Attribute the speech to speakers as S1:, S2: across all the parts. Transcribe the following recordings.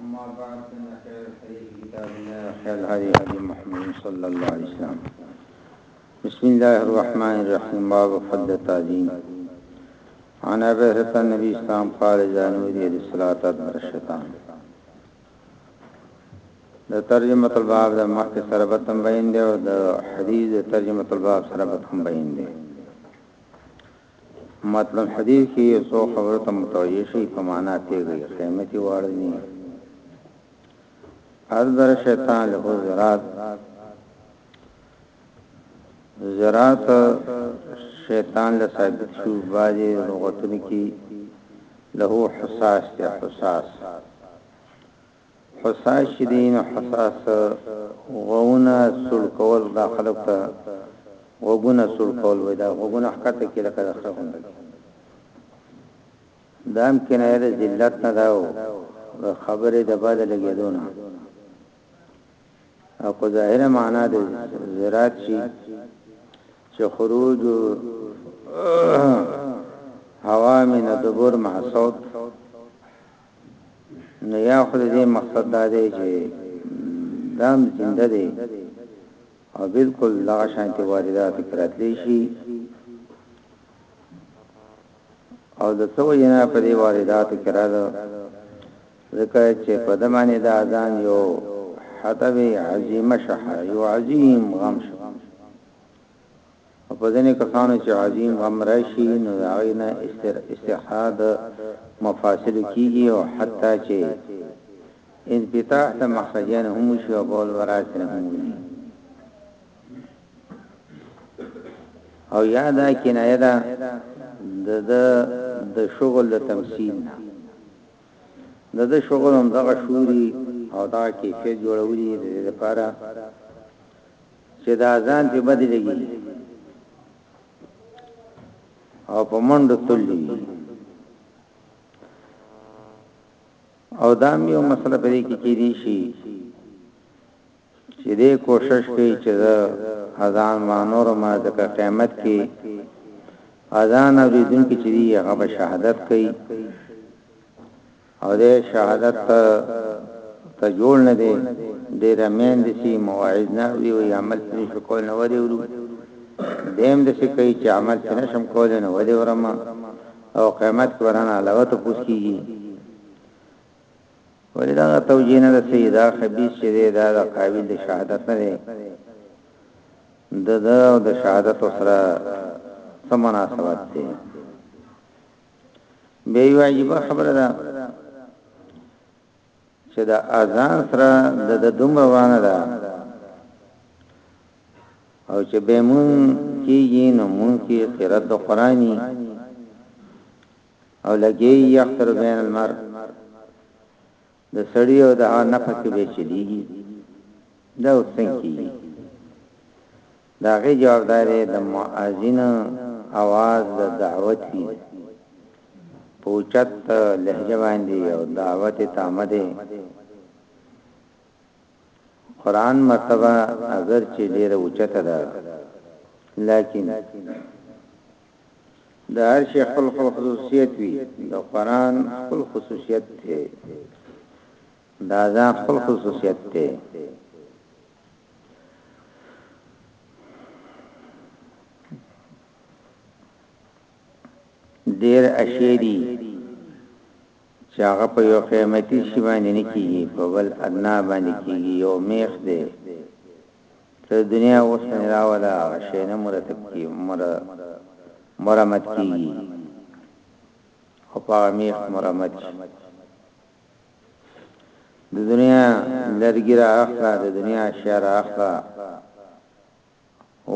S1: اما بعد فإن خير الحديث كتاب الله وخير الهدي هدي محمد صلى الله عليه وسلم بسم الله الرحمن الرحيم باب فضل التعظيم عن ابي هريره النبي صلى الله عليه وسلم قال اذا نودي للصلاه ادبر الشيطان د ترجمه الباب د مخکې سره به تم بیان دی او د حدیث د ترجمه الباب سره به تم بیان دی متن الحديث کې یو څو خبرو ته متوجه شي په معنا تیږي قیمتي واړني اردر شیطان له زرات زرات شیطان له ثابت شو باندې لغتونه کې له حساس ته حساس هوسا شي دي نو حساس غوونه سوړ کول دا خلک ته غوونه سوړ کول وي دا غوونه حقته کې لکه د خره غوندي دام کې نه د ذلت نه داو د خبرې د باندې لګیدونه او کو ظاهره معنا د زراعت شي چې خروج هوا من دبر مع صوت نو یا خو دې مقصد دا دی چې دام زنده دی او بالکل لا شانتي واردات کراتلی شي او د څو جنا په دې واردات کراله ځکه چې په دمانه د اذان یو حتبه عظیمه شحه یو عظیم غم شحه او په ځینې کسانو چې عظیم غم راشي نو د هغوی نه استرخاء د مفاصلو کیږي او حتی چې انفتاح د مخرجین هم وشي او بول به راسره هم وځي او یا دا کنایه ده د د شغل د تمثيل نه د د شغل هم دغه شوري او دا کیفیت جوړولي د لپاره چې دا ځان په بدی لګي او په منډو تللی او دا یو مسله پرې کې کې دي شي چې دې کوشش کوي چې اذان مانور ما د قیامت کې اذان اوریدونکو چې دی هغه به شهادت کوي او دی شهادت ته ته جوړ نه دی ډیر امین دي چې مواعظ نه وی او عمل پرې شو کول نه ودی ورو دیم د شي کوي چې عمل پرې نشم کول نه ودی ورم او قیامت کې ورانه علاوه ته پوس کیږي ولدا توجیه نه سیدا خبيث چې دا د قابل د شهادت نه دی د دا او د شهادت سره سمناسبت دی به یو عجیب خبره ده چې دا اذان سره د دومره وانه ده او چې به مون کیږي نو مون کې قرات د قرآني او لګي یختر بین المر د سړی او د هغه نفع کې به چلیږي دا څنګه کیږي دا غي جواب داري د مؤذن आवाज د دعوت وی پوچت لهجه باندې او دعوت تامه ده قران مرتبه اگر چې ډیره اوچته ده لیکن د هر شي خپل خپل خصوصیت وي د قران خپل خصوصیت دی دا ځان خپل خصوصیت دی ډیر اشیری چې هغه په یو قیمتي شي باندې نه کیږي په بل ادنا باندې کیږي یو میخ دی چې دنیا اوسپنې راوله هغه شی نه مرتب کی مر مرمت کیږي او په میخ مرمت شي د دنیا لرګي را اخلا د دنیا اشیاء را اخلا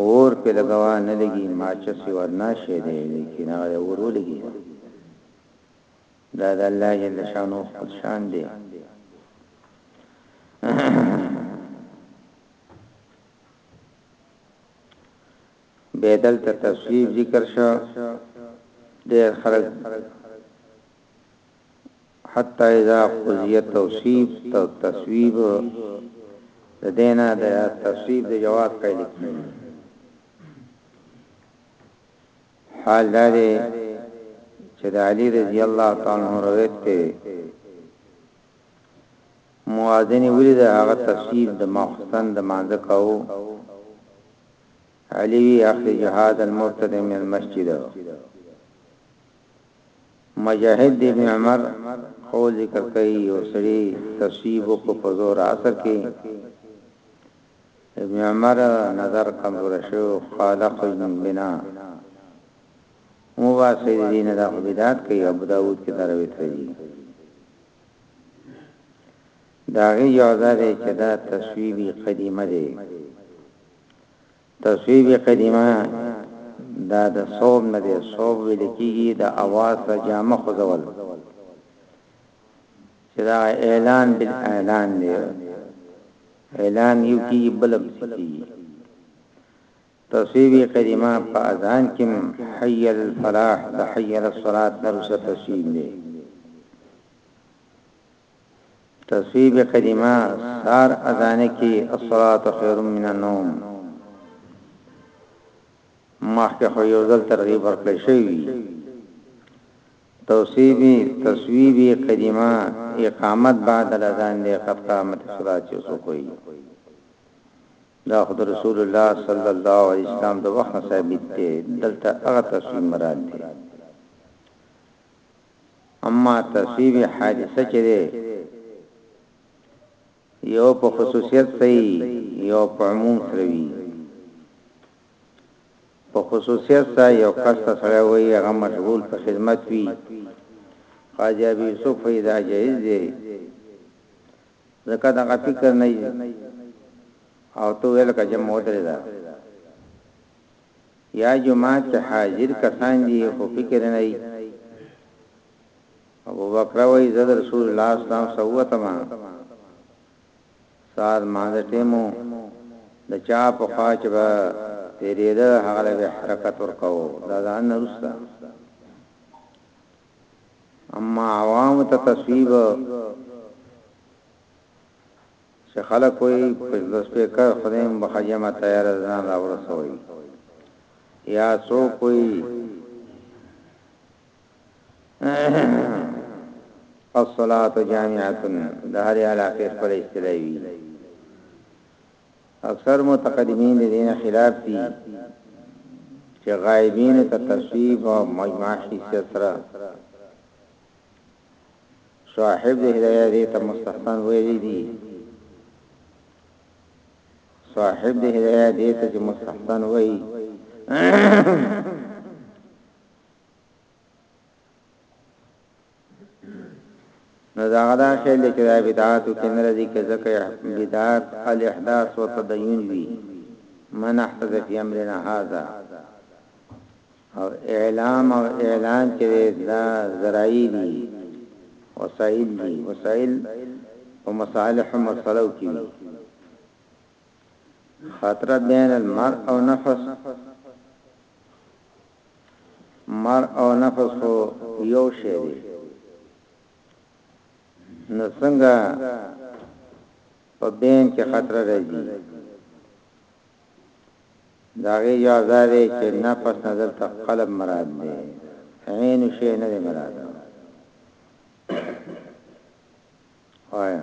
S1: اور په لګوا نه لګي ماچس ورنا شي دی لیکن هغه ورو لګي دا د الله جل شانو خپل شان دی بدل ته تصویر ذکر شو ډېر خلک حتی اذا قضیت توصیب تو تصویب د دینا د تصویب د جواز قیل کړي حال دا دی چې د علي رضی الله تعالی عنہ روایت کوي موازنه ولید هغه تفسیر د مخسن د مانزه کاو علی وی اخر جهاد المرتد من المسجد مجاهد ابن عمر قول ذکر کوي او سړي تصویب کو په زور اثر کې ابن عمر نظر کمزوری شوی او فالخرج من بنا وباسئ د دینه دا خو بدعت کوي ابو داود کې دا روایت راځي دا غي جوازه ده چې دا تصویبی قدیمه ده تصویبی قدیمه دا د صوب نه ده صوب ویل کیږي د اواز جامه خوځول چې دغه اعلان بالاعلان دی اعلان یو کیږي بل پسې کیږي تصویب کریمه په اذان کې حی الفلاح د حی الصلاه نرسه تصویب دی تصویب کریمه سار اذان کې الصلاه خیر من النوم مخکې خو یو ځل ترغیب ورکړی شوی توصیبی، تصویبی، قدیمه، اقامت بعد الاذان دی قد قامت الصلاة چی څوک وایی دا خو د رسول الله صلی الله علیه وسلم د وخت ثابت دی دلته هغه تصویب مراد دی اما تصویب حادثه چی دی یو په خصوصیت صحیح یو په عموم سره وی په خصوصیت سره یو کس ته سړی وایي هغه مشغول په خدمت وي، قاضي ابي یوسف وایي دا جایز دی ځکه دغه فکر نه وي او ته وایې لکه جمع ودرېده یا جومات کې حاضر کسان دي خو فکر نه وي ابوبکر وایي زه د رسول الله اسلام سوتما سهار لمانځه ټیم وو، د چا په خوا چې به تېرېده هغه له به حرکت ورکاوه، د اذان نه وروسته اما عوامو ته تصویب چې خلک وي په لسپیکر خدای مبخجه ما تیار ځان را ورسوي یا څوک وي الصلاة جامعه د هر علاقې خپل اصطلاحي اکثر متقدمین د دین خلاف دي چې غایبین ته تصویب او مجمع حیثیت سره صاحب د هدایت ته مستحسن ویل دي صاحب د هدایت ته مستحسن ویل نو دا غدا خیال دی چې دا بدعات کې نه راځي کې ځکه بدعات الاحداث او تدین وی من احدث فی امرنا هذا او اعلام او اعلان چې دا ذرایع دي وسائل دي وسائل او مصالح مسلو کې خاطر بین المرء او نفس مر او نفس خو یو شی دی نو څنګه په بین کې خطر راځي داغه جواب دا دی چې نفس نظر ته قلب مراد دی عین شی نه دی مراد وایا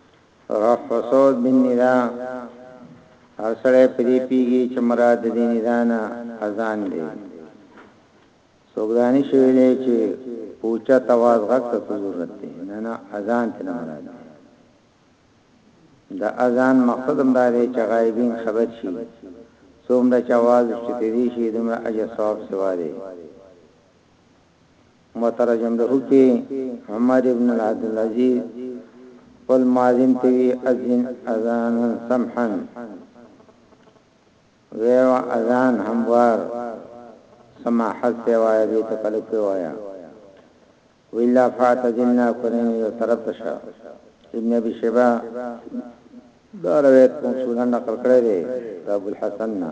S1: غف غصوت بن ندا هر سړی په دې پیږي چې مراد د دې ندا نه اذان دی څوک دانش ویلې چې پوچا تواز غږ ته ضرورت دی نه نه اذان ته نه مراد دی دا اذان مقصد هم دا دی چې غایبین خبر شي څومره چې आवाज شته دي شي دومره اجر ثواب سوا دی مترجم له کې عمر ابن عبدالعزيز خپل مازن ته وی اذن اذان سمحا ویوا اذان هموار سماحت ته وای دې ته کله کې وایا ویلا فات جننا کورن یو طرف ته شو ابن ابي شيبه دا روایت کوم سنن نقل کړی دی ابو الحسن نه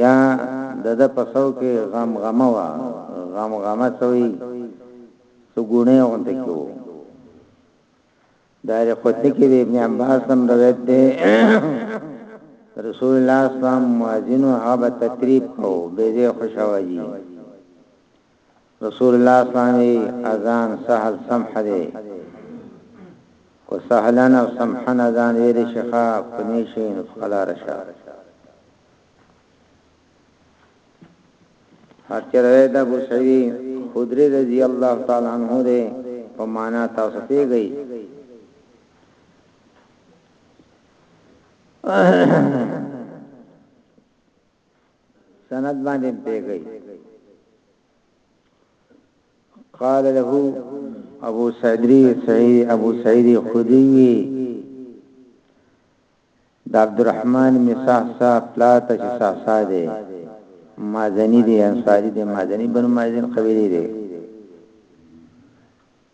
S1: يا دده په سو کې غم غمه وه، غم غمه څه وي، څه ګوڼې غونته کې وو. دار قطني کې د ابن عباس هم روایت دی، رسول الله اسلام مؤذن هغه به تطریب کو، بې دې خوشاوه جي. رسول الله صلی الله علیه وسلم وی اذان سهل سمح دی کو سهلا او سمحا اذان ویل شي خا کني شي نو خلار شه هر چرې دا ابو سعید خدری رضی الله تعالی عنہ دی په معنا تاسو پیږي سند باندې پیګی قال له ابو سعدری سعید ابو سعید خدری د عبدالرحمن مسحصا پلات چې صحصا دی مازنی دی انصاری دی مازنی بنو مازن قبیلی دی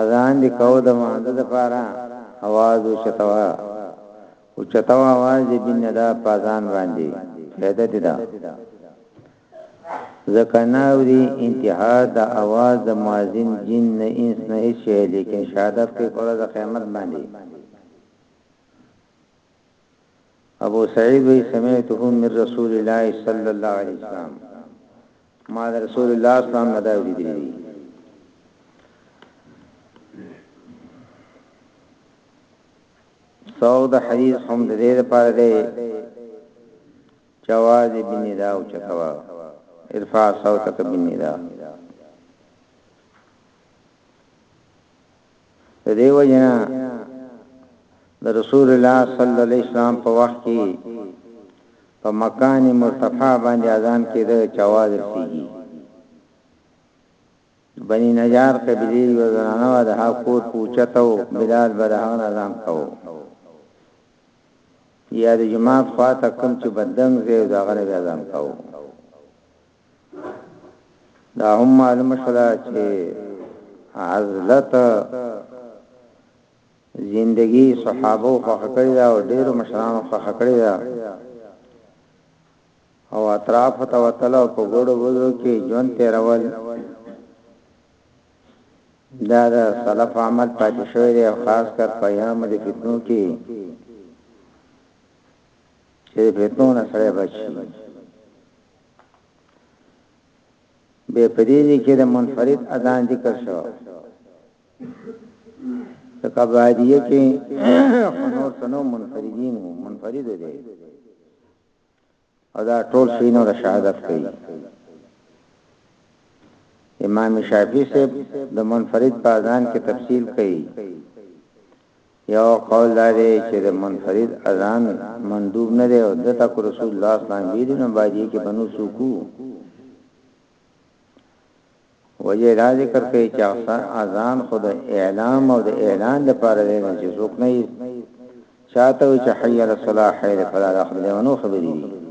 S1: اذان دی کو د مانځه د پاره اواز او چتوا او چتوا اواز دی بین دا پازان باندې فائدہ دی دا زکناوری انتها د اواز د مؤذن جن نه انس نه شي لیکن شهادت کې پر د قیامت باندې ابو سعيد وي سمعته من رسول الله صلی الله علیه وسلم ما د رسول الله اسلام نه دا ویلي دي سوق د حدیث هم د دې لپاره دی جواز ابن ندا او چتوا ارفع صوتک ابن ندا د دې وجنه د رسول الله صلی الله علیه وسلم په وخت کې په مکان مرتفع باندې اذان کېده چې आवाज رسیږي بنی نجار قبلی و زنانه و ده کور پوچتو بلال برهان اذان کو یا د جماعت خواته کوم چې بدنګ زیو داغره اذان کو دا هم معلومه شوه چې عزلت زندگی صحابه په خکړی دا او ډیرو مشرانو په خکړی دا او اطراف ته وتلو په ګړو وځو کې جون تیرول دا د سلف عمل پاتې شوی دی خاص کر په یام د فتنو کې چې فتنو نه سره بچي به په دې ځای کې د منفرد اذان ذکر شو ځکه باندې کې نور سنو منفردین منفرد دي او دا ټول شینو د شهادت کوي امام شافعی سے د منفرد په اذان کې تفصیل کوي یو قول دا دی چه د منفرد اذان مندوب نه دی او دته که رسول الله اسلام ویلی نو باید یی چه بنو څوک وو وجه دا ذکر کوي چې اکثر اذان خود اعلام او د اعلان لپاره دی نه چې څوک نه چاته وي چې حي على الصلاه حي على الفلاح خبرونه خبرې دي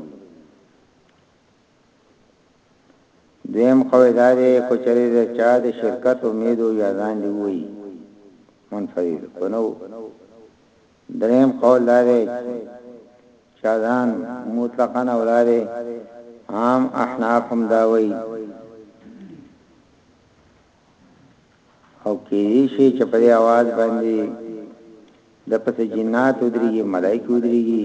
S1: دویم قول دا دی که چېرې د چا د شرکت امید وو یا ځان دې ووایي منفرد خو نه وو. درېیم قول دا دی چې اذان مطلقاً اولا دی عام احناف هم دا وایي او کېدی شي چې په دې اواز باندې د پس جنات ودرېږي ملایکې ودرېږي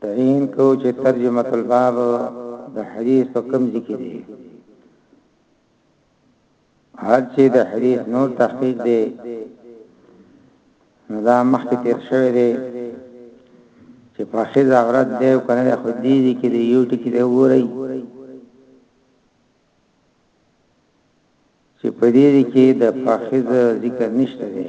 S1: تعین کو چې ترجمه الباب د حدیث په کوم ذکر دی هر چې د حدیث نور تحقیق دی نو دا مخکې تیر شوی دی چې په خزه عورت دی او کنه خو دې دي کې دی یو ټکی دی وګورئ چې په دې کې د فخذ ذکر نشته دی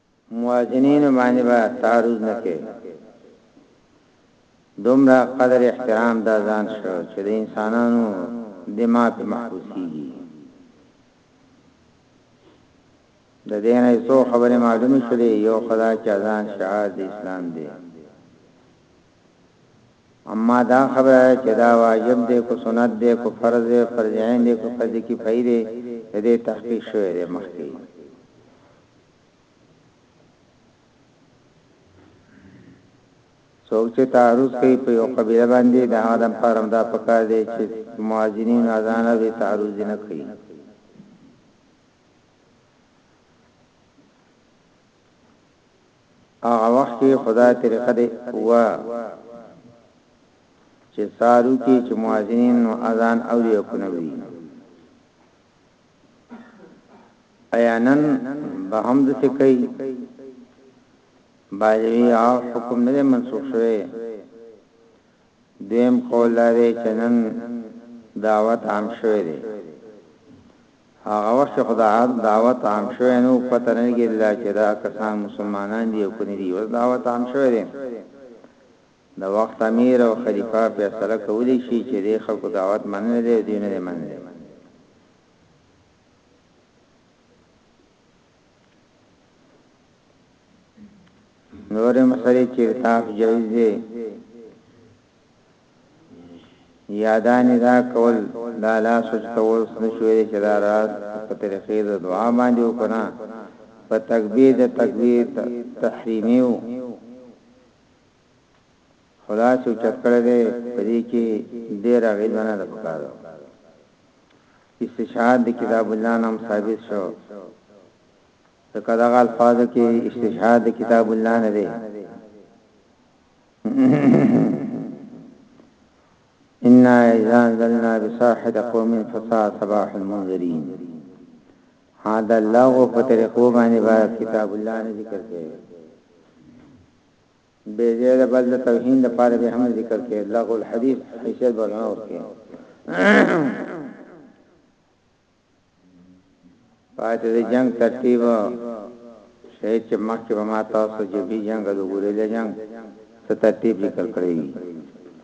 S1: مؤذنینو باندې به تعرض نه کوي دومره قدر احترام دا ځان شو چې د انسانانو دماغ په محبوسيږي د دې نه څو خبره معلومه شولې یو خدا چې اذان شعار د اسلام دی اما دا خبره چې دا واجب دی کو سنت دی کو فرض دی فرض عین دی کو فرض کفایه دی دې تحقیق شوی دی مخکې څوک چې تعرض کوي په یو قبیله باندې د هغه لپاره هم دا پکار دی چې مؤذنین اذان به تعرض نه کوي هغه وخت کې خدای طریقه دی وا چې سارو کې چې مؤذنین اذان او یو کنوي ایا نن به هم داسې کوي؟ باید وي او حکم نه دی منسوخ شوی. دویم قول دا دی چې نن دعوت عام شوی دی. هغه وخت چې خدا دعوت عام شوی نو پته نه لګېدله چې دا کسان مسلمانان دي او کني دي. اوس دعوت عام شوی دی. د وخت امیر او خلیفه فیصله کولی شي چې دې خلکو دعوت منلی دی او دوی نه دی منلی. نورې مسلې چې ارتاف جایز دی یادانې دا کول دا لا سوچ کول څه شوې چې دا راز په طریقې د دعا باندې وکړه په تکبیر د تکبیر تحریمیو خو داسې اوچت کړی دی په دې کې ډېر اغېز ونه ده پکار ده استشهاد د کتاب الله نام ثابت شو ځکه دغه الفاظو کې استشهاد د کتاب الله نه دی ان اذا انزلنا بصاحه قوم فساء صباح المنذرين هذا الله په طریقو باندې کتاب الله نه ذکر کوي بې ځایه د بل د توهین لپاره به هم ذکر کې لغو الحدیث حیثیت ورنه ورکې پاتې د جنگ ترتیب شهید چې مخکې به ما تاسو جبهي جنگ د ګوریلا جنگ څه ترتیب ذکر کړی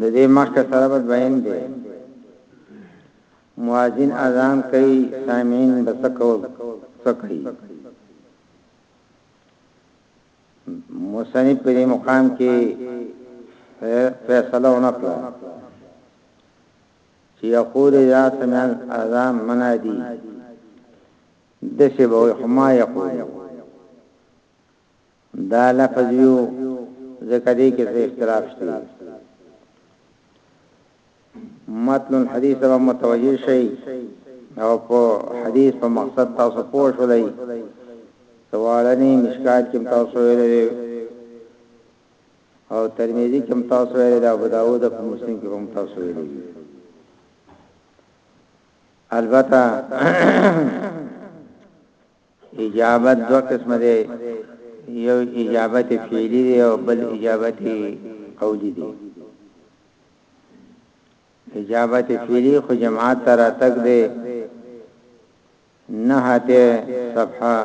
S1: د دې مخکې سره به دویم دی مؤذن اذان کوي سامعین به څه کول څه کوي مصنف په دې مقام کې فیصله ونکړه چې یقول یا سمع اعظم منادی دشه به حما یقول دا لفظ يو ځکه دې کې څه اختلاف شته متن الحديث به متوجه شي او په حديث په مقصد تاسو پوه شولای سوالني مشکات کې تاسو ویلې او ترمذی کې تاسو ویلې دا ابو داوود په مسلم کې هم تاسو ویلې البته اجابت دو قسمه دی یو اجابت فعلی دی او بل اجابت قولی دی اجابت فعلی خو جماعت تر تک دی نه هته صفحه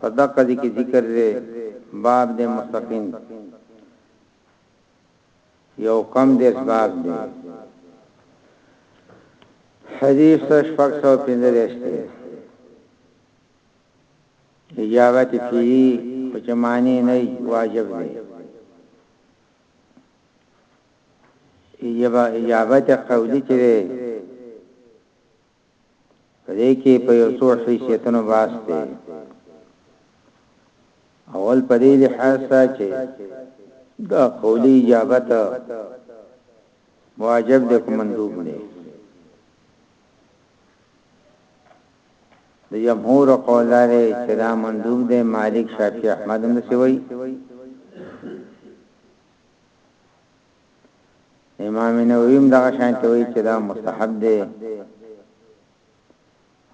S1: په دقه دي کې ذکر دی باب د مستقیم یو کم دېرش باب دی حدیث شپږ سوه او پنځه دېرش دی اجابت فیی خو چې معنی نه واجب دی اجابت قولی چې دی په دې کې په یو څو حیثیتونو بحث دی. اول په دې لحاظ سره چې دا قولي اجابت واجب دی که مندوب دی. د جمهور قول لري چې دا مندوب دی مالک شافعي احمد هم څه وایي امام نووي هم دغه شان ته وایي چې دا مستحب دی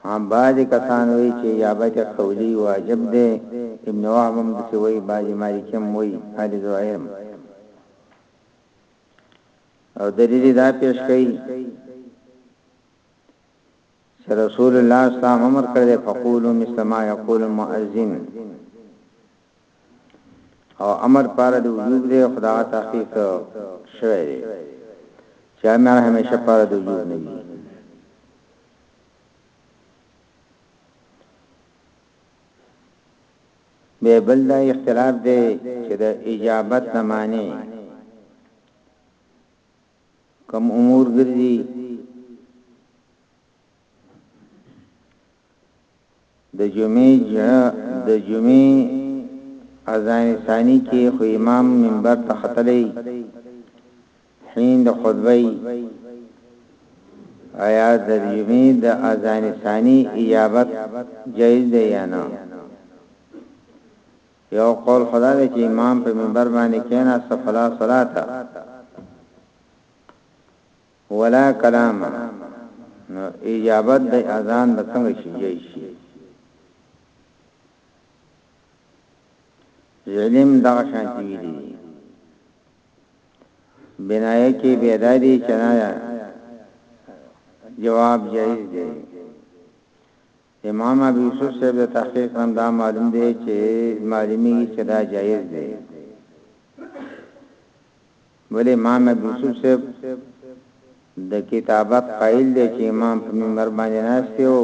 S1: هم بعض کسان وایي چې اجابت قولی واجب دی ابن وهب هم د سوي بعض مالکی هم وایي اهل زوائرم او دلیل دا پیش کړي چې رسول الله صلی الله علیه وسلم امر کړی فقولوا مثل ما یقول المؤذن او امر پاره د وجوب دی خدا تحقیق شوی دی چې امر همیشه پاره د وجوب نه وي به بل دا اختلاف دی چې د اجابت نه معنی کم امور ګرځي د جمعې جمعه د جمعې اذان ثانی کې خو امام منبر ته ختلې حين د خطبه آیا د جمعې د اذان ثانی اجابت جایز دی یا نه یو قول خدا دی چې امام په منبر باندې کینا صفلا صلاته ولا کلام نو اجابت د اذان به څنګه شي یی شي علم دا شانتی ویلی دی بنایه کې بیداری چنایا جواب جایز دی امام ابو یوسف صاحب د تحقیق نه هم دا معلوم دی چه معلومیږي چه دا جایز دی ولی امام ابو یوسف صاحب د کتابت قائل دی چه امام په منبر باندې ناشته او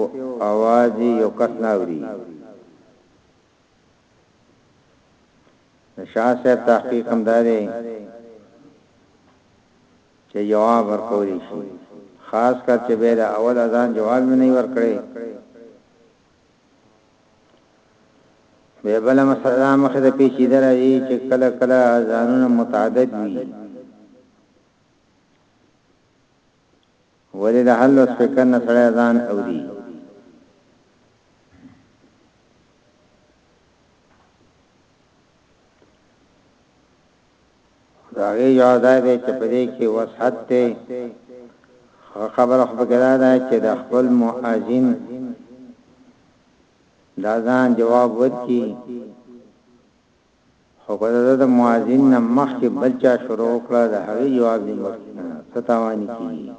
S1: اواز یو کس نه اوري د شاه صاحب تحقیق هم دا دی چې جواب ورکول شي خاص کر چې به د اول اذان جواب نه ورکړي به بل مسله مخه د پیچې درایي چې کله کله اذانونه متعدد وي ولی د هر لوډ سپیکر نه سړی ځان اوری. خو د هغې جواب دا دی چې په دې کې وسعت دی. هغه خبره خو پکې دا ده چې د خپل مؤذن د اذان جواب ورکړي. خو که د ده د مؤذن نه مخکې بل چا شروع وکړه، د هغې جواب دې مه ورکړي، کنه څه تاوان يې کېږي.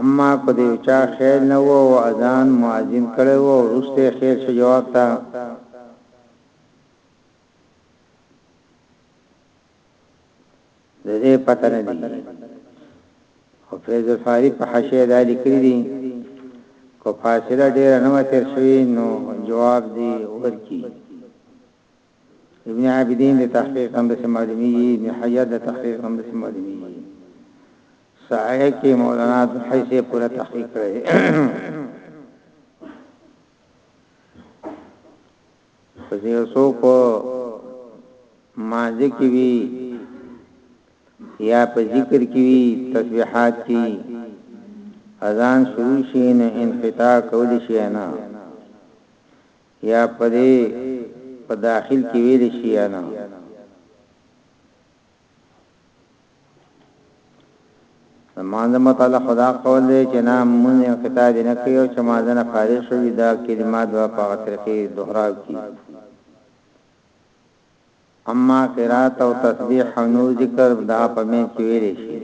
S1: اما که د يو چا خيل نه و او اذان مؤذن کړی و او وروسته يې خيل شو جواب ته، د دې پته نه دی خو فیض الفاری په حاشیه دا لیکلی دی کو فاصله ډیره نه تیر شوی نو جواب دی ورکی ابن عابدین د تحقیق هم د معلومی ابن حجر د تحقیق هم د معلومی سایه کې مولانا د حیثیت پورا تحقیق کړی که یو څوک په مانځه کې وي یا په ذکر کې وي تسبیحات کې اذان شروع شي نه انقطاع کول شي نه یا په دې په داخل کې ویل شي نه مانځه متعلق خدا قول دی چې نه مونږ انقطاع دي نه کوي او چې مانځه نه فارغ شوی دا کلمات به په طریقې دوهراو کی اما قرات او تسبیح او نور ذکر دا په مې کې ویل شي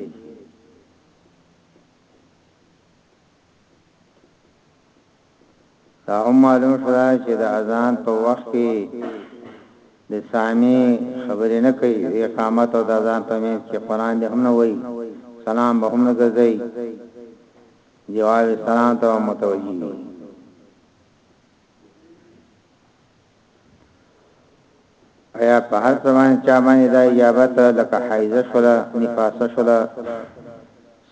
S1: دا هم معلومه شوه چې د اذان په وخت کې د سامع خبرې نه کوي، د اقامت او د اذان په منځ کې قرآن دې هم نه وایي، سلام به هم نه ګرځوي، جواب سلام ته متوجه وي. ایا په هر څه باندې چا باندې دا اجابت لکه حیضه شوله نفاسه شوله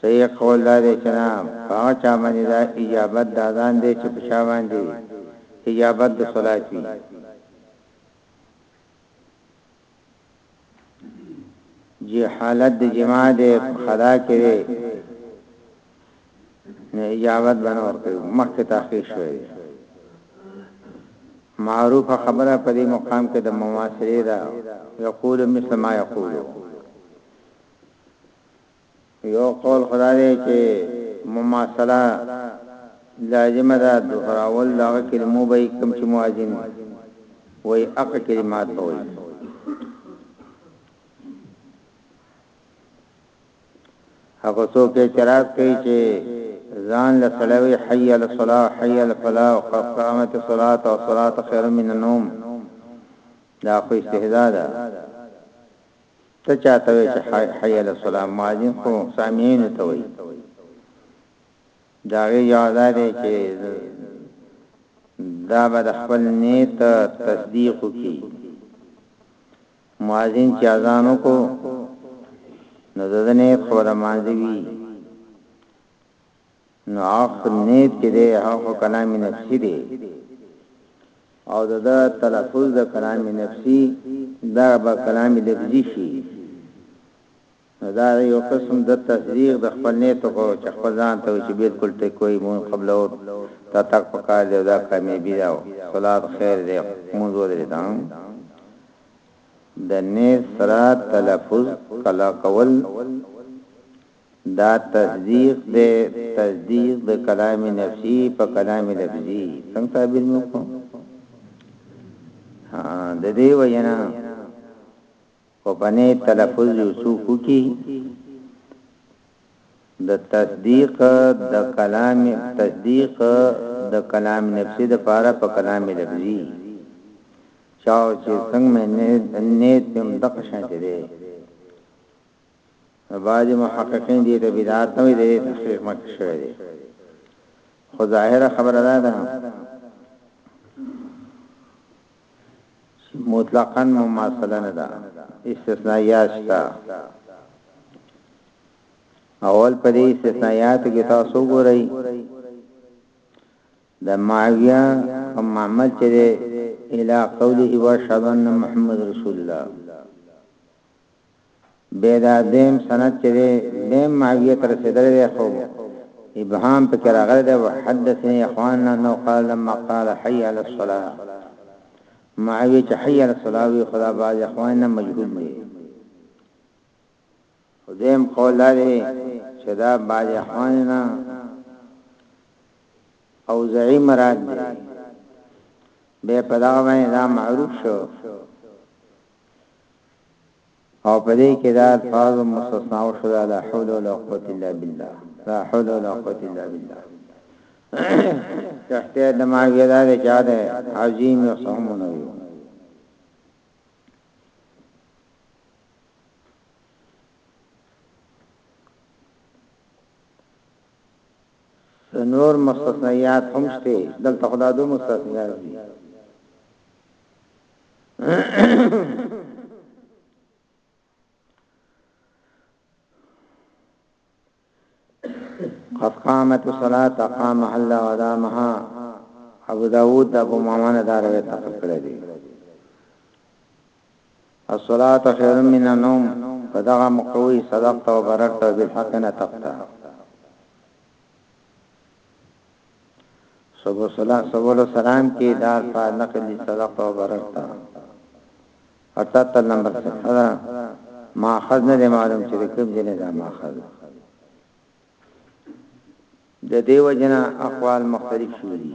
S1: صحیح قول دا دی چې نه په هغه چا باندې دا اجابت د اذان دی چې په چا باندې اجابت د صلات وي جی حالت د جما دی خدا کې نه اجابت باندې ورکړي مخکې تاخير شوی دی معروف خبره په دې مقام کې د مواصله ده یقول مثل ما یقول یو قول خدای چې مماثله لازمه ده دوهراول دا کلمو به کم چې موازین وي اق کلمات به وي هغه څوک اعتراض کوي چې ځان له سړی وایي حی علی الصلاة حی علی الفلاح او قد قامت الصلاة او الصلاة خیر من النوم دا خو استهزاء ده ته چاته وایې چې حی علی الصلاة مؤذن خو سامعینو ته وایي دا غي جواب ده چې دا به خپل نیت تصدیق کی مؤذن چې اذان وکړو نو دده نیت خو د مانځه وي نو اخ نیت چې دی هغه کلام نفسي دی او دده تلفظ د کلام نفسي دا به کلام لفظي شي نو دا د یو قسم ده تصدیق د خپل نیت وکړو چې خپل ځان ته وي چې بلکل ټیک وایي مونځ قبلولو ته تګ پکار دی او دا کامیابي ده او صلات خیر دی مونځ ودرید هم د نیت سره تلفظ کلا کول دا تصدیق دی تصدیق د کلام نفسی په کلام لفظی څنګه تعبیر مې وکړو ها د دې وینا خو په نې تلفظ يو څوک وکړي د تصديق د کلام تصديق د کلام نفسي د پاره په کلام لفظي چاو چې څنګه مې نیت هم دغه شان دي دي بعض محققین دې ته بدعت نه وي دې تحقیق مکه شوی دي خو ظاهره خبره ده مطلقاً مماثله نه ده استثنائیات شته اول په دې استثنائیات کې تاسو ګورئ د معاویه هم عمل چې اله قوله واشهد ان محمد رسول الله بيا دا دويم سند چې دی بيم معاويه ته رسيدلی دی خو ابهام پکې راغلی دی وحدثني اخواننا انه قال لما قال حي على الصلاه معاويه چې حي على الصلاه وي خدا باز اخواننا مجهول دی خدایم قول لري چې دا باز اخواننا او زعی مراد دی به په دا باندې دا معروف شو او په دې کې دا الفاظ مستثنا او شدا لا حول ولا قوت الا بالله لا حول ولا قوت الا بالله تحته د ماویه دا د چا ده عظیم یو سمونه یو نور مستثنیات هم شته دلته خدای دو مستثنیات دي قد قامت الصلاه قام الله ودامها ابو داود ابو معمانه دا روایت کړی دی الصلاه خير من النوم فدغه مقوي صدقت وبررت بالحق نطقت سبو صلاح سبو له سلام کې دا الفاظ نقل دي صدقت او بررت اتا تل نمبر صفحه ما خذ نه معلوم چې کوم دې نه ما خذ د دیو جنا اقوال مختلف شوي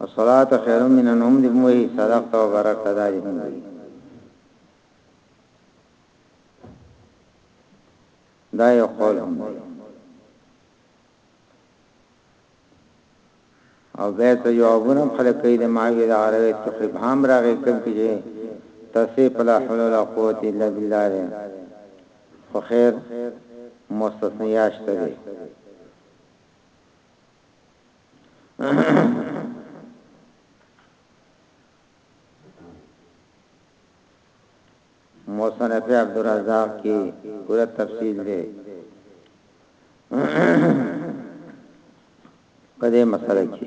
S1: الصلاة خير من النوم دې هم وایي صدقت وبرکت دا دې هم وایي دا یو قول هم دی او به څه جوابونه خلک کوي د معاویه د عربی ته ابهام راغی کوم کې تاسو په لا حول ولا قوت الا بالله ده خو خیر مستثنیاشته دي مصنف عبد الرزاق کی پورا تفصیل دی په دې مسله کې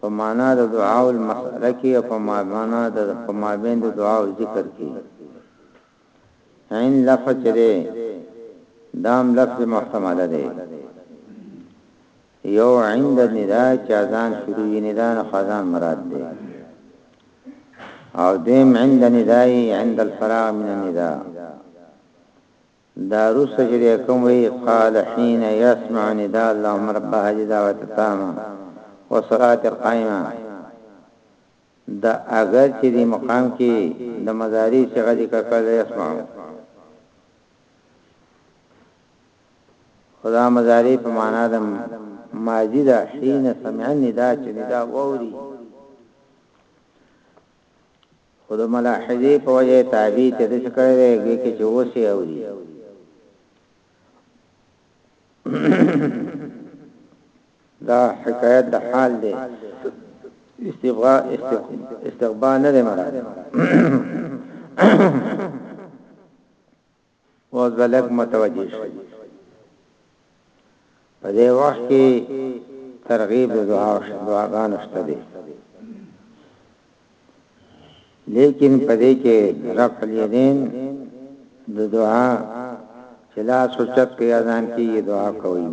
S1: په معنی د دعاء المسأله کې او په معنی د په مابین د دعاء او ذکر کې عین لفظ چې دی دام لفظ محتمل دی یو عند ندا چې اذان شروع وي ندا نه خزان مراد دی او دیم عند ندای عند الفراغ من الندا دا وروسته چې دی کوم وایي، قال حين يسمع نداء اللهم رب هذه دعوة التامة والصلاة القائمة د اګر چې دی مقام کې د مضارع صيغه ذکر کړل يسمعو خدا مضارع په معنا د ماضی دا حين سمع النداء چې ندا ووري خو د ملاحظې په وجه يې تعبير ته داسې کړی دی ګويکه چې اوس يې اوري. دا حکایت د حال دی استبغاء استقباء نه دی مراد اوس به لږ متوجه شئ. په دې وخت کې ترغیب د دعا او دعاګانو شته دی. لیکن په دې کې رفع الیدین د دعا چې لاس اوچت کې اذان کې دعا کوي.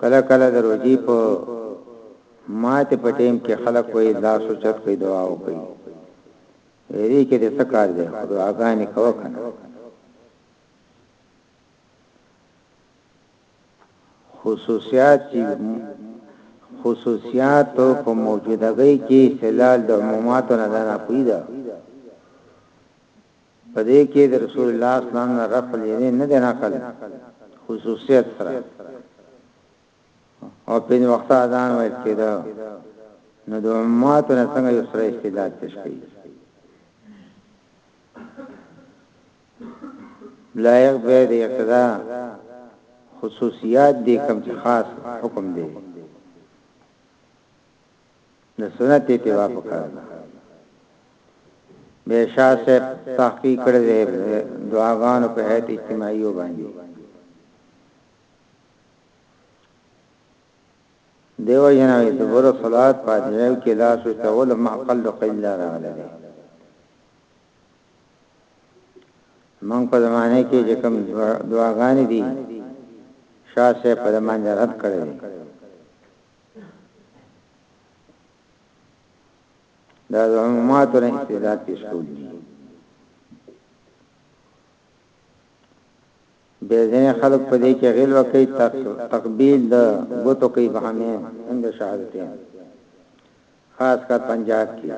S1: کله کله د روژې په ماتې په ټیم کې خلک وایي لاس اوچت کړئ دعا وکړئ. ویرې کې دې څه کار دی خو دعاګانې کوه کنه. خصوصیات چې خصوصیات په موجودګۍ کې استدلال د عموماتو نه ده ناپوهي ده. په دې کې د رسول الله صلی الله علیه وسلم نه رفع الیدین نه دی نقل خصوصیت سره او په دې وخت اذان ویل کېده نو د امت نه څنګه یو سره استدلال پیش کړي لایق به د اقتدا خصوصیات دي کوم چې خاص حکم دی د سنت اتباع پکار ده به شاه صاحب تحقیق کړی دی دعاګانو په هیت اجتماعي و باندې دیو جنوی دبر صلات پاتیو کې لاس او چول معقل د قیل راغلی دی مونږ په زمانه کې چې کوم دعاګانې دي شاه صاحب په زمانه رد کړې دا د عمومات او انتظار پیش کول دي به ځنه خلق په دې کې غیل وکي تقبیل د غوتو کوي به همې عند شهادتین خاص کر پنجاب کې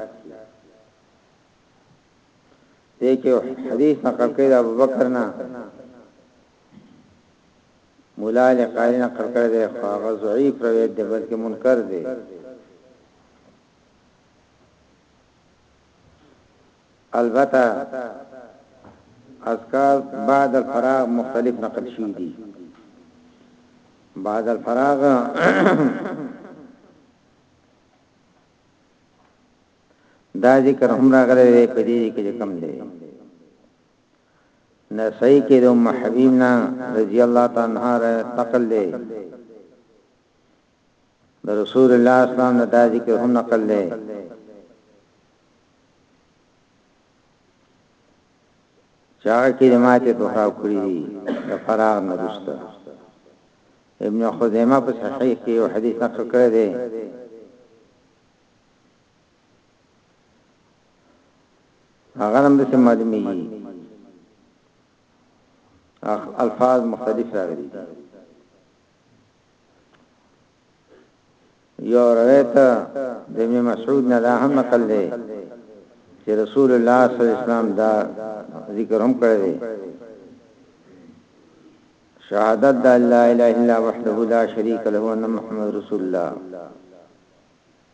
S1: دې کې حدیث نقل کړی ابو بکر نه ملا علی قاری نقل کړی دی خو هغه ضعیف روایت دی بلکې منکر دی البته اذکار بعد الفراغ مختلف نقل شوی دی بعد الفراغ دا ذکر هم راغلی دی په دې کې کم دی نسائی کې د ام حبیب نه رضی الله تعالی عنها روایت نقل دی د رسول الله اسلام نه دا ذکر هم نقل دی چا کې ماته دوه کړی دی د فراغ نه رسته ابن خزیمه په صحیح کې یو حدیث نقل کړی دی هغه هم د څه معلومي اخ الفاظ مختلف راغلي دي یو روایت د ابن مسعود نه دا هم نقل دی چې رسول الله صلی الله علیه وسلم دا ذکر هم کړی دی شهادت د لا اله الا وحده لا شريك له ان محمد رسول الله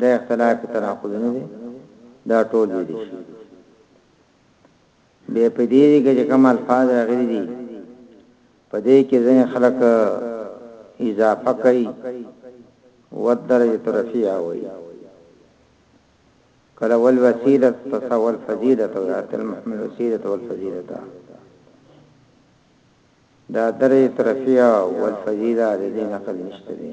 S1: دا اختلاف تناقض نه دی دا ټول دي شي به په دې کې چې کوم الفاظ راغلي دي په دې کې ځنې خلک اضافه کوي ودرجه ترفیعه وي کله ول وسیله تصور فضیلت او اتل محمد وسیله او فضیلت دا درې ترفیع او فضیلت دې نقل نشته دي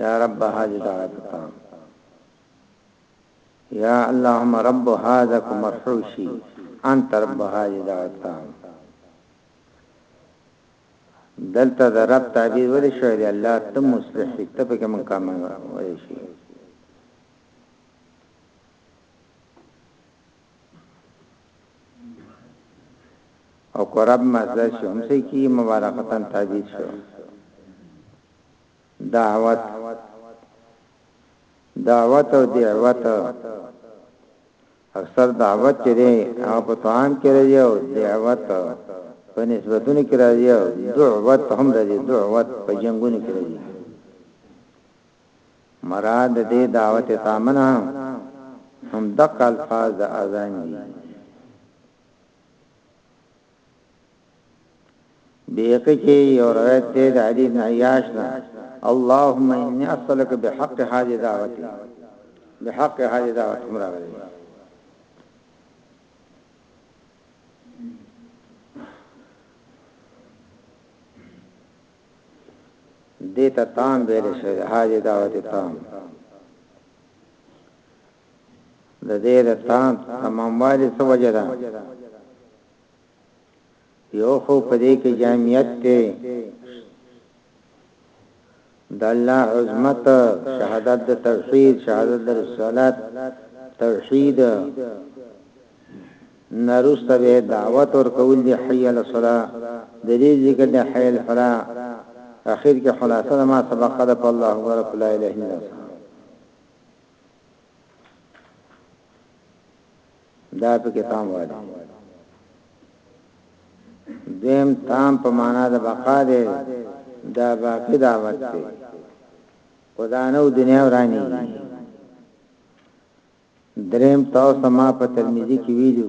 S1: یا رب هذه دعوتکا یا اللهم رب هذا مرحوشی انت رب هذه دعوتکا دلته د رب تعبیر ولې شوی دی الله تم مصلح ته په کوم کار نه وایي شي او قرب مصدر شو هم سي کی مبارکتن تعبیر شو دعوت، دعوت او دعوت اکثر دعوت چې دی هغه په طعام کې راځي او دعوت په نسبتونو کې راځي او دعوت هم راځي دعوت په جنگونو کې راځي مراد دې دعوت تامنه هم دقه الفاظ د اذان دي بیهقی کې یو روایت دی د علی بن عیاش نه اللهم انی اسالک بحق هذه دعوتی بحق هذه دعوت هم راغلی دیتا تام بیل شوی هذه دعوت تام د دې د تام تمام والی سوجدا یو خو په دې کې جامعیت دی د الله عظمت شهادت د توحید شهادت د رسالت توحید نرست به دعوت ور کول دی حی علی الصلاه د دې ذکر د حی الفلا اخر کې خلاصه ما سبق قد الله اکبر لا اله الا الله دا په کې تام وایي دیم تام په معنا د بقا دی دا باقی دعوت دی خدا نو دنیا ورانی دریم تاسو ما په ترمذی کې ویلو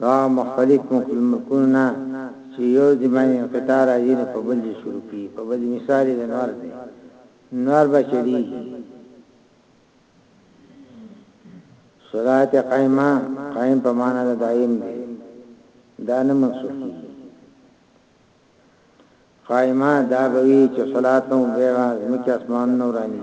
S1: دا مختلف ملکونه نه چې یو دې باندې انقطاع راځي نو په بل دې شروع کړي په بل مثال یې د نور دی نور به چلیږي صلات قائمه قائم په معنا د دائم دی دا نه منسوخ کیږي قائمه دا بوي چې صلات نو به ځمکه اسمان نورانی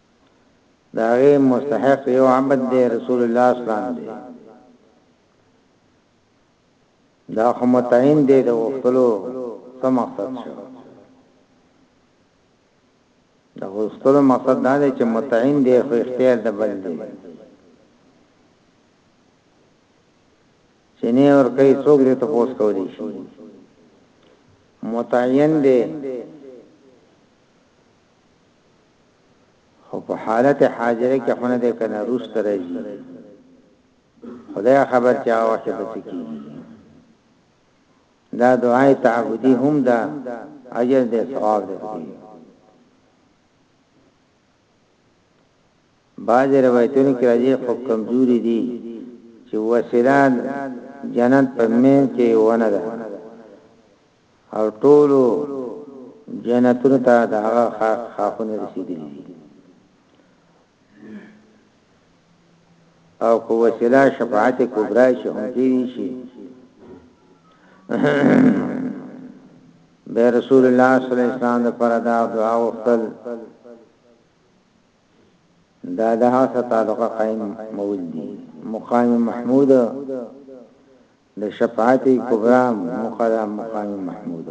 S1: د هغې مستحق یو عبد دی رسول الله اسلام دی دا خو متعین دی د وختلو څه مقصد شو د وختلو مقصد دا دی چې متعین دی خو اختیار د بل دی چې نه ور کوي څوک دې ته پوس کولی شي متعین دی خو په حالت حاضره کې خونه ده کنه روس ترځي خدای خبر چې هغه وخت به سکی دا دعای تعبدی هم دا اجر دې ثواب دې بعض روایتونو کې راځي خو کمزوري دي چې وسیلان جنت په مین کې ونه ده او ټولو جنتونو ته د هغه خاخونه رسیدلی دي او کو وسیله شفاعت کبرا شي هم کېږي شي به رسول الله صلی الله علیه وسلم د فردا دعا وکړل دا د هغه تعلق قائم مول دي مقام محمود د شفاعت کبرا موخه د مقام محمود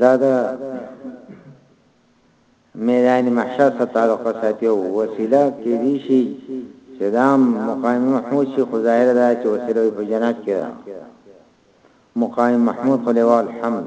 S1: دا د میدان محشر سره تعلق ساتي او وسیله کې دي شي چې دا مقام محمود شي خدای را چې وسیله په جنت کې مقام محمود خلیوال حمد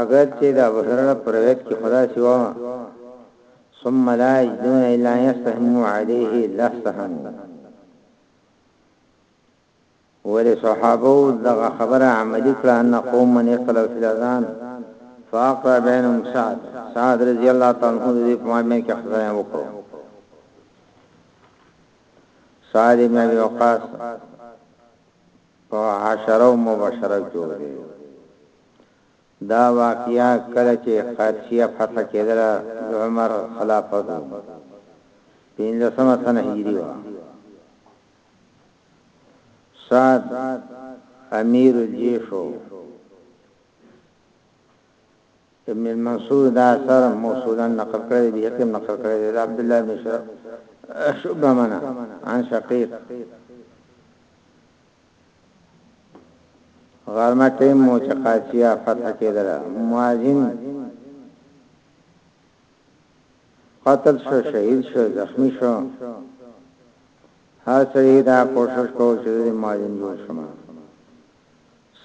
S1: اګر چه د ابو هريره په روايت کي خو داسي وه، ثم لا يجدون الا ان يستهمو عليه لاستهمو ولي صحابو دغه خبره عملي کړه ان قوم من يقلو في الاذان فاقرا بينهم سعد سعد رضي الله تعالى عنه دې په مابين کې خزانه وکړو سعد بن ابي وقاص په عشره مبشره کې وګورئ. دا واقعه کله چې قادسیه فتح کېدله د عمر خلافت و، پنځلسمه سنه هجري وه. سعد امیر الجیش و. ابن المنصور دا اثر موصولا نقل کړی دی بيهقي هم نقل کړی دی دا عبدالله بن شبرمنه عن شقيق غرمه ټیم مو چې قاسیه فتح کېدله مؤذن قتل شو شهید شو زخمی شو هر سړي دا کوشش کوو چې مؤذن جوړ شمه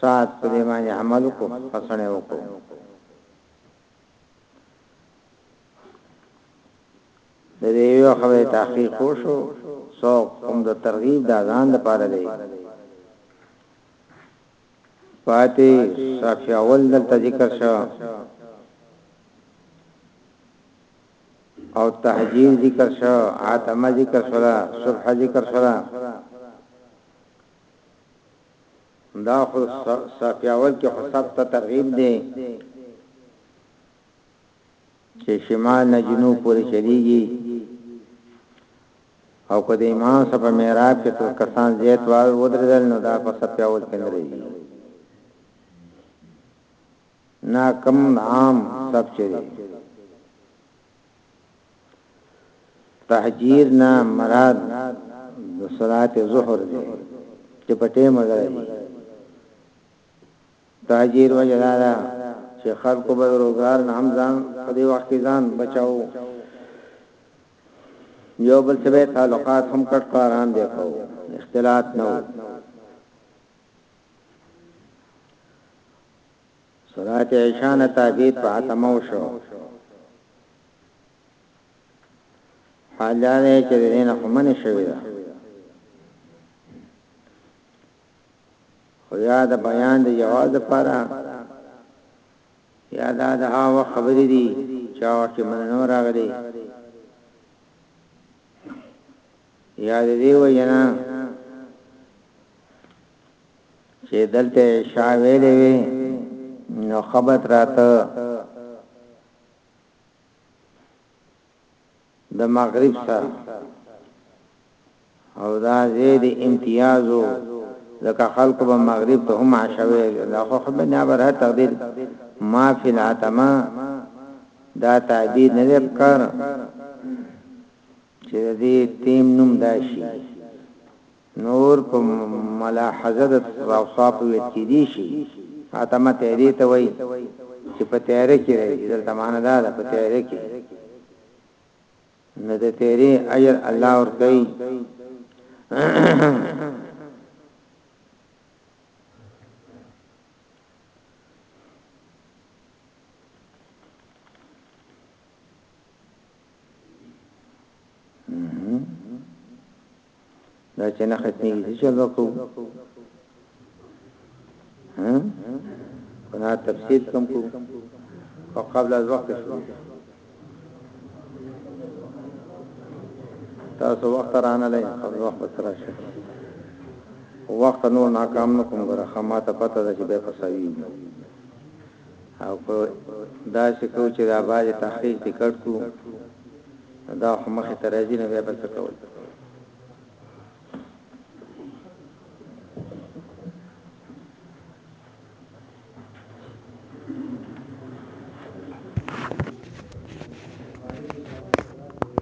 S1: ساعت په دې باندې عمل وکړو حسنه یې وکړو د دې یو خبره تحقیق وشو سو کوم د ترغیب د اذان د پاره دی پاتې صافی اول دلته ذکر شو او تهجیر ذکر شو عتمه ذکر شو صبح ذکر شو دا خو صف اول کې خو صف ته ترغیب دی چې شمال نه جنوب پورې چلیږي او که د امام صف محراب کې تر کسان زیات وال ودرېدل نو دا په صف اول کې نه رہی نا کم عام صف چلی تهجیر نه مراد د صلات ظهر دی چې په ټیم راځي تهجیر وجلاله چې خلکو به روزګار نه هم ځان په دې وخت کې ځان بچاو یو بل سره تعلقات هم کټ کاران دی کو اختلاط نه صلات عشاء نه تعبيد په اتمه وشو حال دا دی چې د دین خو منې شوې ده خو یا د بیان د جواز لپاره یا دا د هغه خبرې دي چې هغه کې مننه راغلي یا دې وینا چې دلته عشاء ویلې وي نو خبت راته د مغرب سره او دا زید امتیازو لکه خلق به مغرب ته هم عشوي دا خو خبر نه بره تقدیر ما فی العتمه دا تعبیر نه وکړ چې دې تیم نوم داشي نور په ملاحظه د تطاوسا په ویت کې دي شي عتمه تیرې ته وایي چې په تیرې کې راځي دلته معنی دا ده په تیرې کې نو د تیرې اجر الله ور کوي دا چې نه ختمېږي څه چل وکړو ها کنا تفسیر کم کو او قبل از وقت شو تاسو وخت رانه لای قبل وخت سره راشه وخت نور ناکام نکوم ګره خما ته پته ده چې به پسوي او که داسې کوو چې دا بعضې تحقیق دې کډ کړو نو دا خو مخې ته راځي نو بیا به څه کول.